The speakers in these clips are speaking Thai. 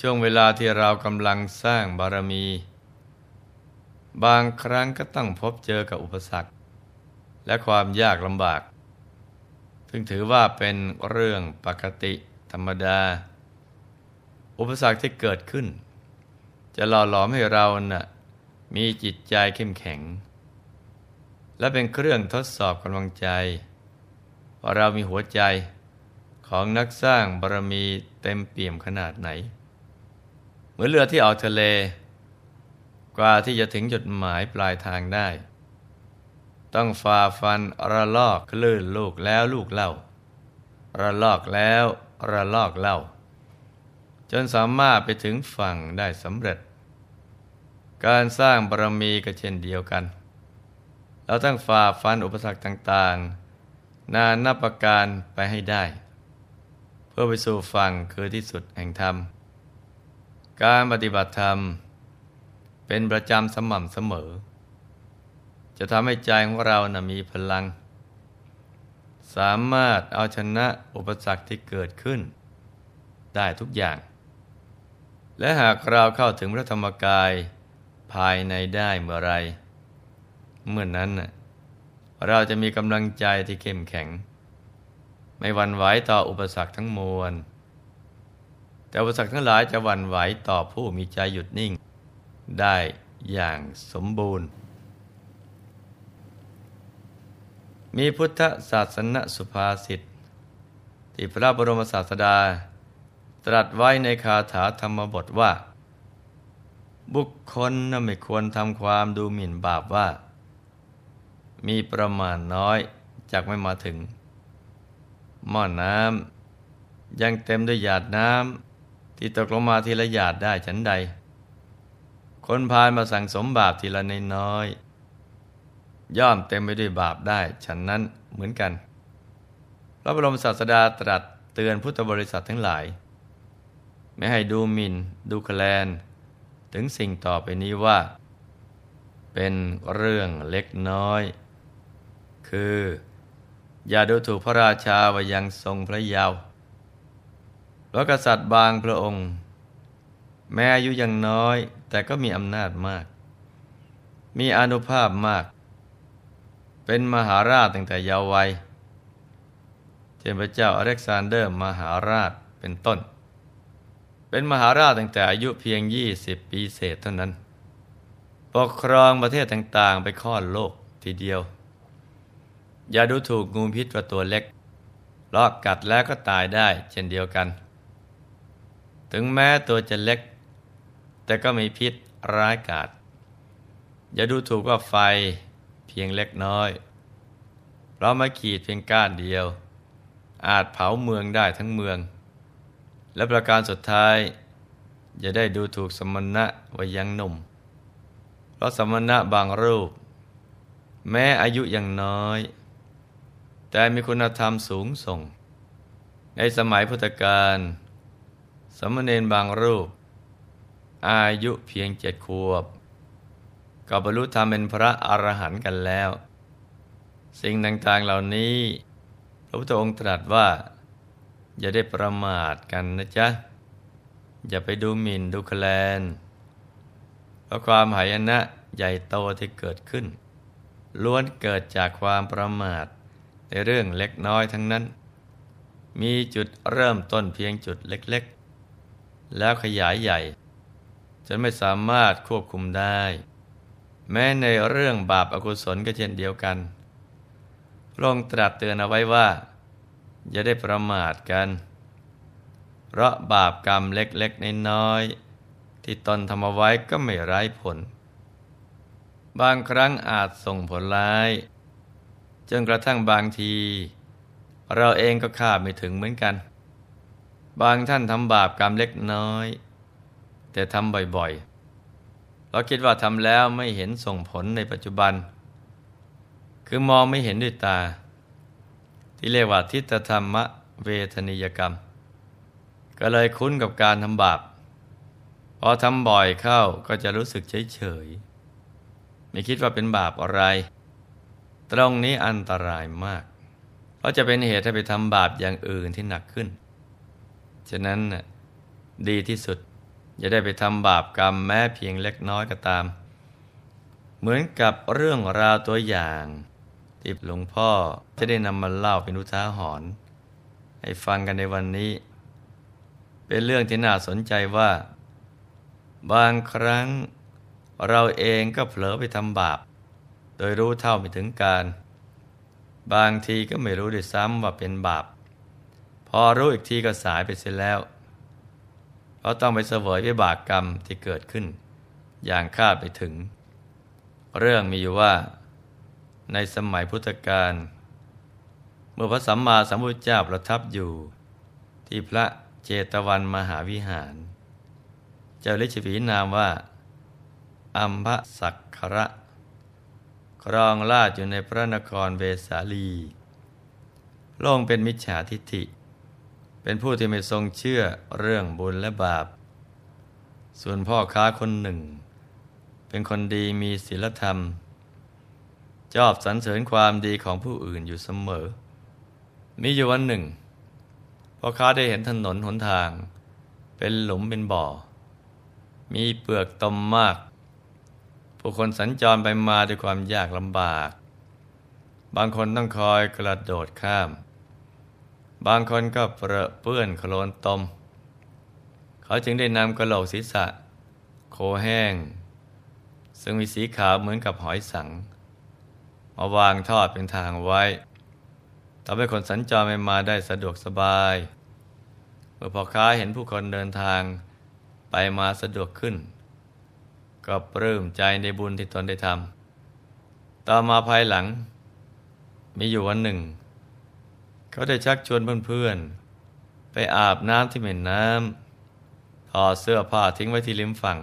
ช่วงเวลาที่เรากำลังสร้างบารมี บางครั้งก็ต้องพบเจอกับอุปสรรค และความยากลำบาก ซึ่งถือว่าเป็นเรื่องปกติธรรมดา อุปสรรคที่เกิดขึ้น จะหล่อหลอมให้เรานะ่ะมีจิตใจเข้มแข็ง และเป็นเครื่องทดสอบกำลังใจว่าเรามีหัวใจของนักสร้างบารมีเต็มเปี่ยมขนาดไหน เหมือนเรือที่ออกทะเล กว่าที่จะถึงจุดหมายปลายทางได้ ต้องฝ่าฟันระลอกคลื่นลูกแล้วลูกเล่า ระลอกแล้วระลอกเล่า จนสามารถไปถึงฝั่งได้สำเร็จ การสร้างบารมีก็เช่นเดียวกัน เราต้องฝ่าฟันอุปสรรคต่างๆ นานับประการไปให้ได้ เพื่อไปสู่ฝั่งคือที่สุดแห่งธรรม การปฏิบัติธรรม เป็นประจำสม่ำเสมอ จะทำให้ใจของเรานะมีพลัง สามารถเอาชนะอุปสรรคที่เกิดขึ้น ได้ทุกอย่าง และหากเราเข้าถึงพระธรรมกายภายในได้เมื่อไร เมื่อนนั้นเราจะมีกำลังใจที่เข้มแข็ง ไม่หวั่นไหวต่ออุปสรรคทั้งมวล แต่อุปสรรคทั้งหลายจะหวั่นไหวต่อผู้มีใจหยุดนิ่ง ได้อย่างสมบูรณ์ มีพุทธศาสนสุภาษิตที่พระบรมศาสดา ตรัสไว้ในคาถาธรรมบทว่า บุคคลน่ไม่ควรทำความดูหมิ่นบาปว่า มีประมาณน้อยจากไม่มาถึง หม้อนน้ำยังเต็มด้วยหยาดน้ำ ที่ตกลงมาทีละหยาดได้ฉันใด คนพานมาสั่งสมบาปทีละนน้อย ย่อมเต็มไปด้วยบาปได้ฉันนั้นเหมือนกัน พระบรมศาสดาตรัสเตือนพุทธบริษัททั้งหลาย ไม่ให้ดูหมิน่น ดูแคลน ถึงสิ่งต่อไปนี้ว่า เป็นเรื่องเล็กน้อย คือ อย่าดูถูกพระราชาวายังทรงพระเยาว์ เพราะกษัตริย์บางพระองค์ แม้อายุยังน้อย แต่ก็มีอำนาจมาก มีอนุภาพมาก เป็นมหาราชตั้งแต่เยาว์วัยเช่นพระเจ้าอเล็กซานเดอร์มหาราชเป็นต้น เป็นมหาราชตั้งแต่อายุเพียง 20 ปีเศษเท่านั้น ปกครองประเทศต่างๆ ไปค้อนโลกทีเดียว อย่าดูถูกงูพิษว่าตัวเล็กลอกกัดแล้วก็ตายได้เช่นเดียวกัน ถึงแม้ตัวจะเล็ก แต่ก็มีพิษร้ายกาจอย่าดูถูกว่าไฟเพียงเล็กน้อย เรามาขีดเพียงก้านเดียว อาจเผาเมืองได้ทั้งเมือง และประการสุดท้าย อย่าได้ดูถูกสมณะว่ายังหนุ่ม เพราะสมณะบางรูป แม้อายุยังน้อย แต่มีคุณธรรมสูงส่ง ในสมัยพุทธกาล สมณเณรบางรูป อายุเพียงเจ็ดขวบก็บรรลุธรรมเป็นพระอรหันต์กันแล้ว สิ่งต่างๆเหล่านี้พระพุทธองค์ตรัสว่า อย่าได้ประมาทกันนะจ๊ะ อย่าไปดูหมิ่นดูแคลนเพราะความหายนะใหญ่โตที่เกิดขึ้น ล้วนเกิดจากความประมาทในเรื่องเล็กน้อยทั้งนั้น มีจุดเริ่มต้นเพียงจุดเล็ก แล้วขยายใหญ่ จนไม่สามารถควบคุมได้ แม้ในเรื่องบาปอากุศลก็เช่นเดียวกันพระองค์ตรัสเตือนเอาไว้ว่า อย่าได้ประมาทกัน เพราะบาปกรรมเล็กๆน้อยๆที่ตนทำเอาไว้ก็ไม่ไร้ผล บางครั้งอาจส่งผลร้าย จนกระทั่งบางที เราเองก็คาดไม่ถึงเหมือนกัน บางท่านทำบาปกรรมเล็กน้อย แต่ทำบ่อยๆ เราคิดว่าทำแล้วไม่เห็นส่งผลในปัจจุบัน คือมองไม่เห็นด้วยตา ที่เรียกว่าทิฏฐธรรมะเวทนิยกรรม ก็เลยคุ้นกับการทำบาปพอทำบ่อยเข้าก็จะรู้สึกเฉยๆไม่คิดว่าเป็นบาปอะไร ตรงนี้อันตรายมาก เพราะจะเป็นเหตุให้ไปทำบาปอย่างอื่นที่หนักขึ้น ฉะนั้นดีที่สุดจะได้ไปทำบาปกรรมแม้เพียงเล็กน้อยก็ตาม เหมือนกับเรื่องราวตัวอย่างที่หลวงพ่อจะได้นำมาเล่าเป็นอุทาหรณ์ให้ฟังกันในวันนี้ เป็นเรื่องที่น่าสนใจว่า บางครั้งเราเองก็เผลอไปทำบาป โดยรู้เท่าไม่ถึงการ บางทีก็ไม่รู้ด้วยซ้ำว่าเป็นบาป อรู้อีกทีก็สายไปเสียแล้วเพราะต้องไปเสวยวิบากกรรมที่เกิดขึ้น อย่างคาดไปถึง เรื่องมีอยู่ว่า ในสมัยพุทธกาลเมื่อพระสัมมาสัมพุทธเจ้าประทับอยู่ ที่พระเจตวันมหาวิหาร เจ้าลิชวีนามว่าอัมพสักคระครองราชอยู่ในพระนครเวสาลีพระองเป็นมิจฉาทิฏฐิ เป็นผู้ที่ไม่ทรงเชื่อเรื่องบุญและบาป ส่วนพ่อค้าคนหนึ่ง เป็นคนดีมีศีลธรรม ชอบสรรเสริญความดีของผู้อื่นอยู่เสมอ มีอยู่วันหนึ่ง พ่อค้าได้เห็นถนนหนทาง เป็นหลุมเป็นบ่อ มีเปลือกตมมาก ผู้คนสัญจรไปมาด้วยความยากลำบาก บางคนต้องคอยกระโดดข้าม บางคนก็เปรอะเปื้อนโคลนตม เขาจึงได้นำกระโหลกศีรษะ โคแห้ง ซึ่งมีสีขาวเหมือนกับหอยสัง มาวางทอดเป็นทางไว้ทำให้คนสัญจรไปมาได้สะดวกสบาย เมื่อพ่อค้าเห็นผู้คนเดินทางไปมาสะดวกขึ้น ก็ปลื้มใจในบุญที่ตนได้ทำ ต่อมาภายหลัง มีอยู่วันหนึ่ง เขาได้ชักชวนเพื่อนๆ ไปอาบน้ำที่แม่น้ำถอดเสื้อผ้าทิ้งไว้ที่ริมฝั่ง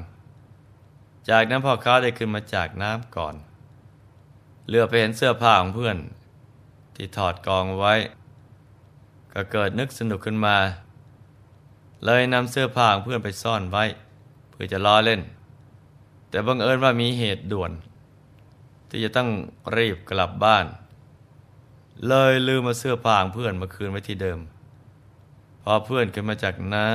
จากนั้นพ่อค้าได้ขึ้นมาจากน้ำก่อนเลือไปเห็นเสื้อผ้าของเพื่อน ที่ถอดกองไว้ ก็เกิดนึกสนุกขึ้นมา เลยนำเสื้อผ้าของเพื่อนไปซ่อนไว้ เพื่อจะล้อเล่น แต่บังเอิญว่ามีเหตุด่วน ที่จะต้องรีบกลับบ้าน เลยลืมมาเสื้อผ้าของเพื่อนมาคืนไว้ที่เดิม พอเพื่อนขึ้นมาจากน้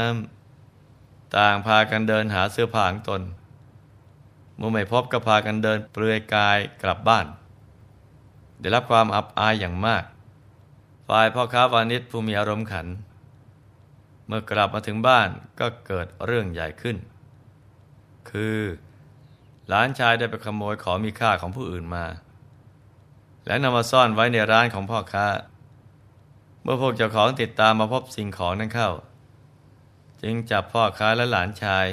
ำต่างพากันเดินหาเสื้อผ้าของตน เมื่อไม่พบก็พากันเดินเปลือยกายกลับบ้าน ได้รับความอับอายอย่างมาก ฝ่ายพ่อค้าวานิชผู้มีอารมณ์ขัน เมื่อกลับมาถึงบ้านก็เกิดเรื่องใหญ่ขึ้น คือหลานชายได้ไปขโมยของมีค่าของผู้อื่นมา และนำมาซ่อนไว้ในร้านของพ่อค้า เมื่อพวกเจ้าของติดตามมาพบสิ่งของนั้นเข้า จึงจับพ่อค้าและหลานชาย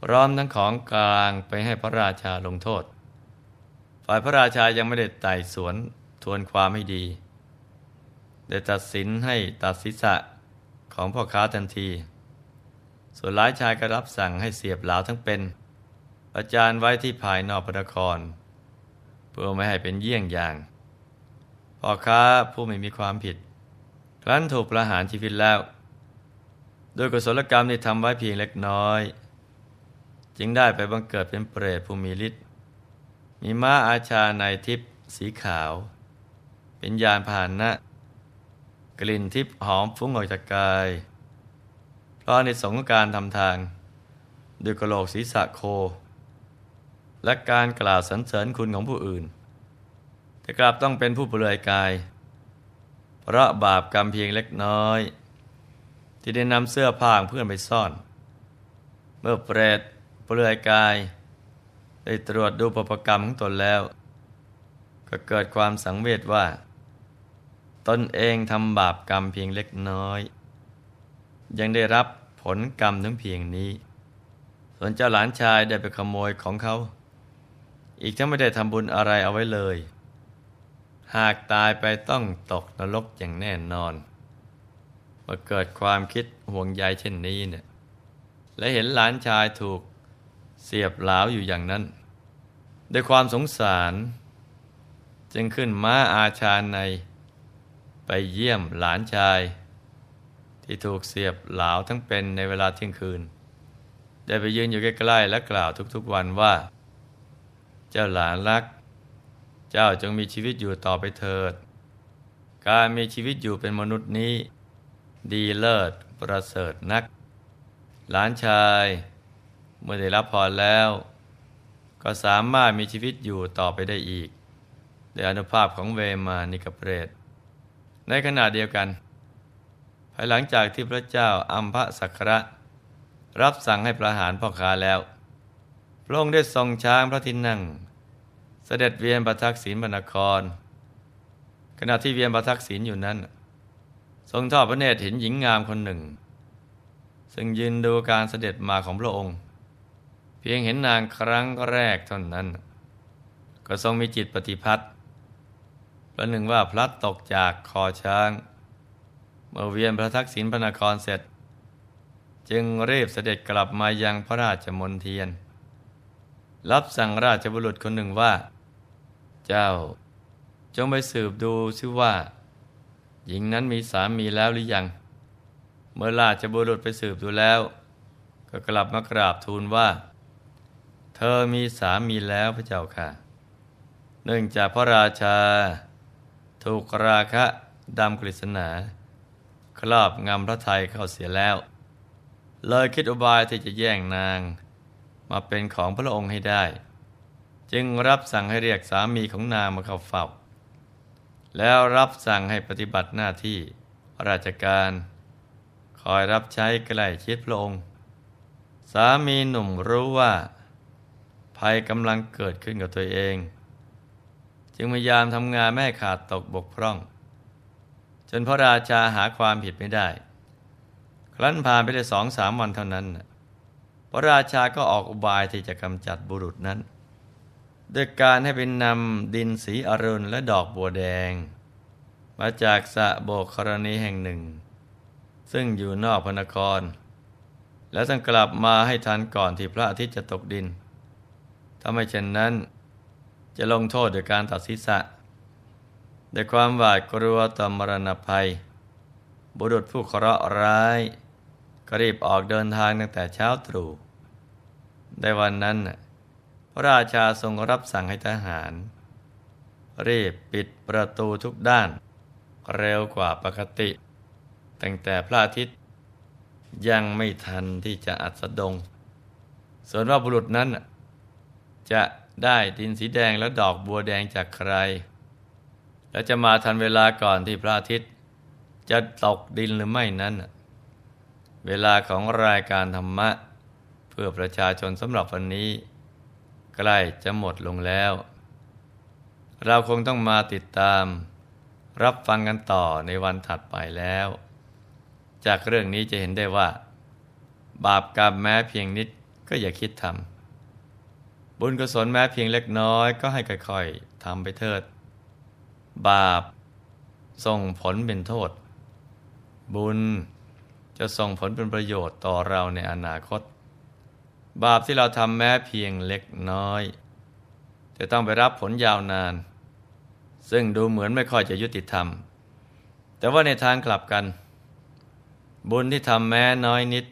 พร้อมทั้งของกลางไปให้พระราชาลงโทษ ฝ่ายพระราชายังไม่ได้ไต่สวนทวนความให้ดี ได้ตัดสินให้ตัดศีรษะของพ่อค้าทันที ส่วนหลานชายก็รับสั่งให้เสียบเหลาทั้งเป็นอาจารย์ไว้ที่ภายนอกพระนคร พื่อไม่ให้เป็นเยี่ยงอย่างพ่อค้าผู้ไม่มีความผิด ครั้นถูกประหารชีวิตแล้ว โดยกุศลกรรมที่ทำไว้เพียงเล็กน้อย จึงได้ไปบังเกิดเป็นเปรตผู้มีฤทธิ์มีม้าอาชาในทิพย์สีขาว เป็นยานพาหนะ กลิ่นทิพย์หอมฟุ้งออกจากกาย เพราะในสงการทำทางด้วยกระโหลกศีรษะโค และการกล่าวสรรเสริญคุณของผู้อื่น แต่กลับต้องเป็นผู้เปลือยกาย เพราะบาปกรรมเพียงเล็กน้อย ที่ได้นำเสื้อผ้าเพื่อนไปซ่อน เมื่อเปรตเปลือยกาย ได้ตรวจดูประกรรมของตนแล้ว ก็เกิดความสังเวชว่า ตนเองทำบาปกรรมเพียงเล็กน้อย ยังได้รับผลกรรมทั้งเพียงนี้ส่วนเจ้าหลานชายได้ไปขโมยของเขา อีกทั้งไม่ได้ทำบุญอะไรเอาไว้เลย หากตายไปต้องตกนรกอย่างแน่นอนเมื่อเกิดความคิดห่วงใยเช่นนี้เนี่ย และเห็นหลานชายถูกเสียบหลาวอยู่อย่างนั้น ด้วยความสงสาร จึงขึ้นม้าอาชาใน ไปเยี่ยมหลานชาย ที่ถูกเสียบหลาวทั้งเป็นในเวลาเที่ยงคืน ได้ไปยืนอยู่ใกล้ๆและกล่าวทุกๆวันว่า จ้าหลานรัก เจ้าจงมีชีวิตอยู่ต่อไปเถิด การมีชีวิตอยู่เป็นมนุษย์นี้ ดีเลิศประเสริฐนัก หลานชายเมื่อได้รับพรแล้ว ก็สามารถมีชีวิตอยู่ต่อไปได้อีกโดยอนุภาพของเวมานิกเปรต ในขณะเดียวกัน ภายหลังจากที่พระเจ้าอัมพสักระรับสั่งให้ประหารพ่อค้าแล้ว พระองค์ได้ทรงช้างพระทินั่ง เสด็จเวียนประทักษิณบรรณคร ขณะที่เวียนประทักษิณอยู่นั้น ทรงทอดพระเนตรเห็นหญิงงามคนหนึ่ง ซึ่งยืนดูการเสด็จมาของพระองค์ เพียงเห็นนางครั้งแรกเท่านั้น ก็ทรงมีจิตปฏิพัติประหนึ่งว่าพลัดตกจากคอช้าง เมื่อเวียนพระทักษิณพระนครเสร็จ จึงรีบเสด็จกลับมายังพระราชมนเทียน รับสั่งราชบุรุษคนหนึ่งว่า เจ้า จงไปสืบดูซิว่า หญิงนั้นมีสามีแล้วหรือยัง เมื่อราชบุรุษไปสืบดูแล้ว ก็กลับมากราบทูลว่า เธอมีสามีแล้วพระเจ้าค่ะ เนื่องจากพระราชา ถูกราคะดำกฤษณาครอบงำพระไทยเข้าเสียแล้ว เลยคิดอุบายที่จะแย่งนาง มาเป็นของพระองค์ให้ได้ จึงรับสั่งให้เรียกสามีของนางมาเข้าเฝ้า แล้วรับสั่งให้ปฏิบัติหน้าที่ราชการ คอยรับใช้ใกล้ชิดพระองค์ สามีหนุ่มรู้ว่า ภัยกำลังเกิดขึ้นกับตัวเอง จึงพยายามทำงานแม่ขาดตกบกพร่อง จนพระราชาหาความผิดไม่ได้ ครั้นผ่านไปได้สองสามวันเท่านั้น พระราชาก็ออกอุบายที่จะกำจัดบุรุษนั้น ด้วยการให้เป็นนำดินสีอรุณและดอกบัวแดง มาจากสะโบกครณีแห่งหนึ่ง ซึ่งอยู่นอกพนคร แล้วต้องกลับมาให้ทันก่อนที่พระอาทิตย์จะตกดิน ถ้าไม่เช่นนั้น จะลงโทษโดยการตัดศีรษะด้วยความหวาดกลัวต่อมรณภัย บุรุษผู้เคราะห์ร้ายก็รีบออกเดินทางตั้งแต่เช้าตรู่ในวันนั้น ระราชาทรงรับสั่งให้ทหาร รีบปิดประตูทุกด้าน เร็วกว่าปกติ ตั้งแต่พระอาทิตย์ ยังไม่ทันที่จะอัสดง ส่วนว่าบุรุษนั้น จะได้ดินสีแดงและดอกบัวแดงจากใคร แล้วจะมาทันเวลาก่อนที่พระอาทิตย์ จะตกดินหรือไม่นั้น เวลาของรายการธรรมะ เพื่อประชาชนสำหรับวันนี้ ใกล้จะหมดลงแล้ว เราคงต้องมาติดตาม รับฟังกันต่อในวันถัดไปแล้ว จากเรื่องนี้จะเห็นได้ว่า บาปกรรมแม้เพียงนิดก็อย่าคิดทำบุญกุศลแม้เพียงเล็กน้อยก็ให้ค่อยๆทำไปเถิด บาปส่งผลเป็นโทษ บุญจะส่งผลเป็นประโยชน์ต่อเราในอนาคต บาปที่เราทำแม้เพียงเล็กน้อย จะต้องไปรับผลยาวนาน ซึ่งดูเหมือนไม่ค่อยจะยุติธรรม แต่ว่าในทางกลับกัน บุญที่ทำแม้น้อยนิด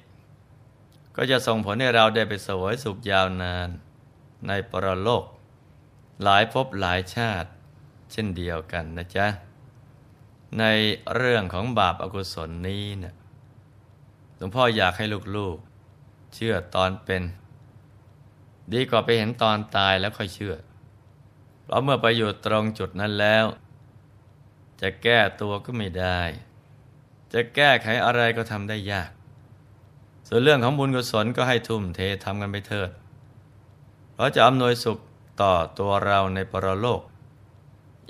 ก็จะส่งผลให้เราได้ไปสวยสุขยาวนาน ในปรโลก หลายภพหลายชาติ เช่นเดียวกันนะจ๊ะ ในเรื่องของบาปอากุศลนี้เนะี่ยหลวงพ่ออยากให้ลูกๆ เชื่อตอนเป็น ดีกว่าไปเห็นตอนตายแล้วค่อยเชื่อ เพราะเมื่อไปอยู่ตรงจุดนั้นแล้ว จะแก้ตัวก็ไม่ได้ จะแก้ไขอะไรก็ทำได้ยาก ส่วนเรื่องของบุญกุศลก็ให้ทุ่มเททำกันไปเถิดเพราะจะอำนวยสุขต่อตัวเราในปรโลก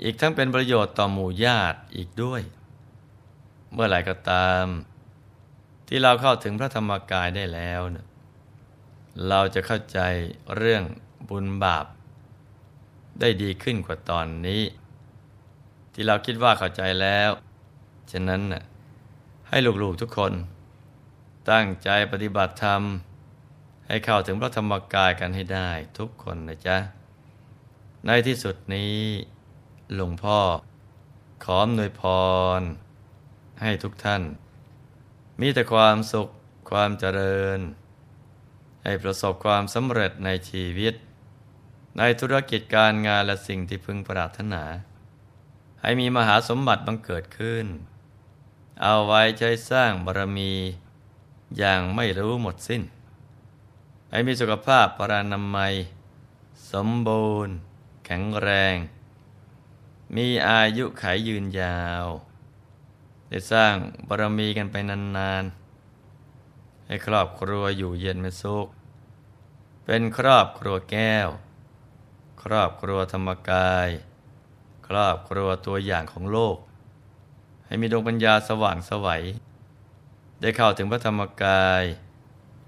อีกทั้งเป็นประโยชน์ต่อหมู่ญาติอีกด้วย เมื่อไหร่ก็ตาม ที่เราเข้าถึงพระธรรมกายได้แล้วนะ เราจะเข้าใจเรื่องบุญบาป ได้ดีขึ้นกว่าตอนนี้ ที่เราคิดว่าเข้าใจแล้ว ฉะนั้นน่ะให้ลูกๆทุกคน ตั้งใจปฏิบัติธรรม ให้เข้าถึงพระธรรมกายกันให้ได้ทุกคนนะจ๊ะ ในที่สุดนี้หลวงพ่อ ขออำนวยพร ให้ทุกท่าน มีแต่ความสุขความเจริญ ให้ประสบความสำเร็จในชีวิต ในธุรกิจการงานและสิ่งที่พึงปรารถนา ให้มีมหาสมบัติบังเกิดขึ้น เอาไว้ใช้สร้างบารมีอย่างไม่รู้หมดสิ้น ให้มีสุขภาพปรานามัย สมบูรณ์ แข็งแรง มีอายุขายยืนยาว ได้สร้างบารมีกันไปนานๆให้ครอบครัวอยู่เย็นเป็นสุข เป็นครอบครัวแก้ว ครอบครัวธรรมกาย ครอบครัวตัวอย่างของโลก ให้มีดวงปัญญาสว่างสวัย ได้เข้าถึงพระธรรมกาย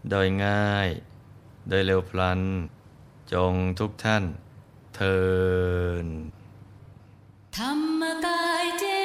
โดยง่าย โดยเร็วพลัน จงทุกท่านเทินธรรมกายเจ